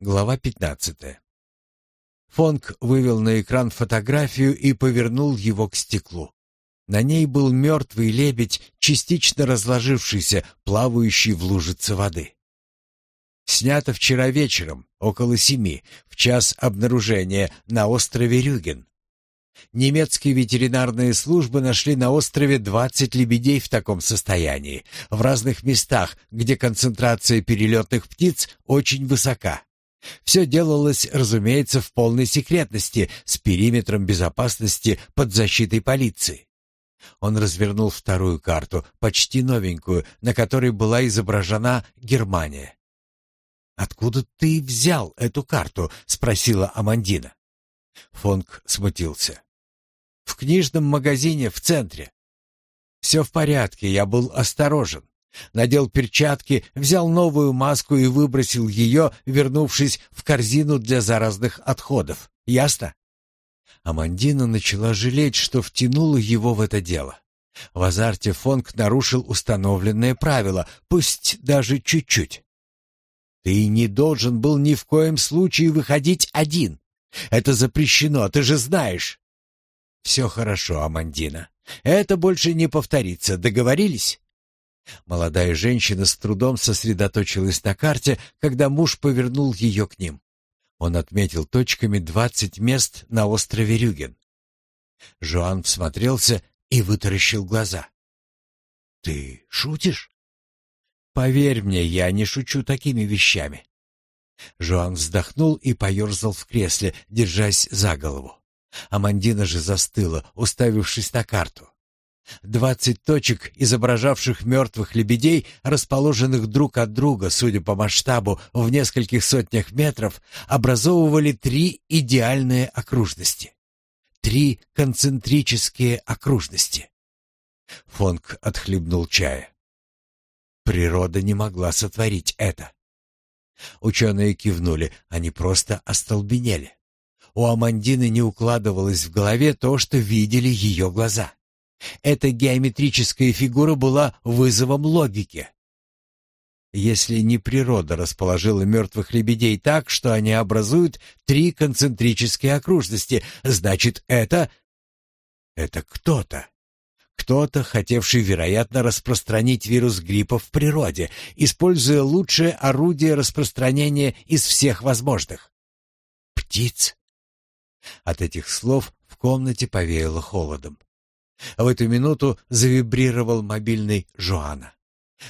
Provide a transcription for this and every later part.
Глава 15. Фонг вывел на экран фотографию и повернул его к стеклу. На ней был мертвый лебедь, частично разложившийся, плавающий в лужице воды. Снято вчера вечером, около семи, в час обнаружения на острове Рюген. Немецкие ветеринарные службы нашли на острове 20 лебедей в таком состоянии, в разных местах, где концентрация перелетных птиц очень высока. Все делалось, разумеется, в полной секретности, с периметром безопасности под защитой полиции. Он развернул вторую карту, почти новенькую, на которой была изображена Германия. «Откуда ты взял эту карту?» — спросила Амандина. Фонг смутился. «В книжном магазине в центре». «Все в порядке, я был осторожен. Надел перчатки, взял новую маску и выбросил ее, вернувшись в корзину для заразных отходов. Ясно?» Амандина начала жалеть, что втянула его в это дело. В азарте Фонг нарушил установленное правило, пусть даже чуть-чуть. «Ты не должен был ни в коем случае выходить один. Это запрещено, ты же знаешь». «Все хорошо, Амандина. Это больше не повторится. Договорились?» Молодая женщина с трудом сосредоточилась на карте, когда муж повернул ее к ним. Он отметил точками двадцать мест на острове Рюген. Жоан всмотрелся и вытаращил глаза. «Ты шутишь?» «Поверь мне, я не шучу такими вещами». Жоан вздохнул и поерзал в кресле, держась за голову. Амандина же застыла, уставившись на карту. Двадцать точек, изображавших мертвых лебедей, расположенных друг от друга, судя по масштабу, в нескольких сотнях метров, образовывали три идеальные окружности. Три концентрические окружности. Фонг отхлебнул чая. Природа не могла сотворить это. Ученые кивнули, они просто остолбенели. У Амандины не укладывалось в голове то, что видели ее глаза. Эта геометрическая фигура была вызовом логики. Если не природа расположила мертвых лебедей так, что они образуют три концентрические окружности, значит, это... Это кто-то. Кто-то, хотевший, вероятно, распространить вирус гриппа в природе, используя лучшее орудие распространения из всех возможных. Птиц. От этих слов в комнате повеяло холодом. В эту минуту завибрировал мобильный Жоана.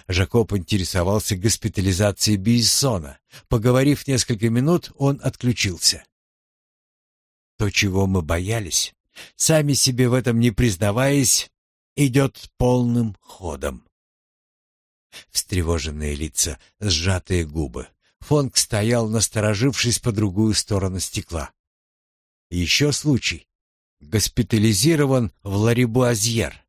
Жакоб интересовался госпитализацией Бейсона. Поговорив несколько минут, он отключился. То, чего мы боялись, сами себе в этом не признаваясь, идет полным ходом. Встревоженные лица, сжатые губы. Фонг стоял, насторожившись по другую сторону стекла. Еще случай госпитализирован в Ларибуазьер.